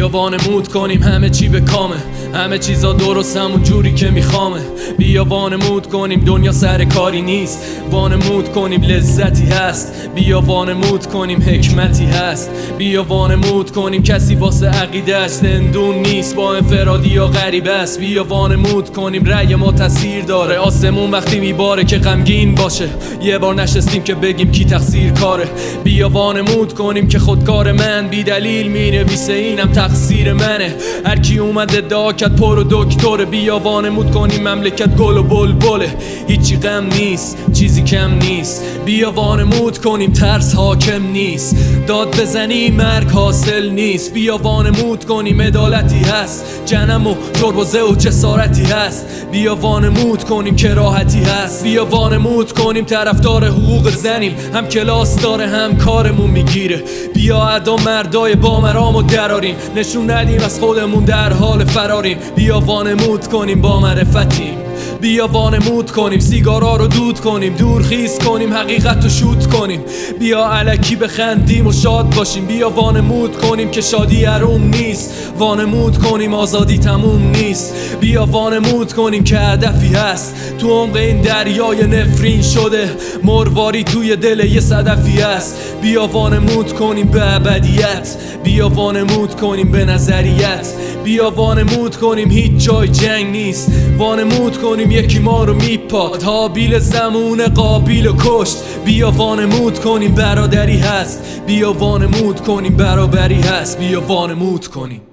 وانمود کنیم همه چی به کامه. همه چیزا درست همون جوری که میخوامه. بیا وانمود کنیم دنیا سر کاری نیست. وانمود کنیم لذتی هست. بیا وانمود کنیم حکمتی هست. بیا وانمود کنیم کسی واسه عقیدهش زندون نیست. با انفرادی یا غریب است. بیا وانمود کنیم رأی ما تاثیر داره. آسمون وقتی میباره که غمگین باشه. یه بار نشستیم که بگیم کی تقصیر کاره. بیا وانمود کنیم که خودکار من. بی دلیل می نویسه اینم تقصیر منه. هر کی اومده ادعا کرد پر و دکتر بیا وانمود کنیم مملکت گل و بلبله. هیچی غم نیست چیزی کم نیست. بیا وانمود کنیم ترس حاکم نیست. داد بزنی مرگ حاصل نیست. بیا وانمود کنیم عدالتی هست. جنم و تربزه و جسارتی هست. بیا وانمود کنیم که راحتی هست. بیا وانمود کنیم طرفدار حقوق زنیم. هم کلاس داره هم کارمون می‌گیره. بیا ادا مردای بامرامو دراریم. نشون ندیم از خودمون در حال فراریم. بیا وانمود کنیم با معرفتیم. بیا وانمود کنیم. سیگارا رو دود کنیم. دور خیز کنیم. حقیقت رو شوت کنیم. بیا علکی بخندیم و شاد باشیم. بیا وانمود کنیم که شادی اروم نیست. وانمود کنیم آزادی تموم نیست. بیا وانمود کنیم که هدفی هست. تو عمق این دریای نفرین شده مرواری توی دل یه صدفی هست. بیا وانمود کنیم به ابدیت. بیا وانمود کنیم به نظریت. بیا وانمود کنیم هیچ جای جنگ نیست. وانمود کنیم یکی ما رو میپاد. حابیل زمون قابیل و کشت. بیا وانمود کنیم برادری هست. بیا وانمود کنیم برابری هست. بیا وانمود کنیم.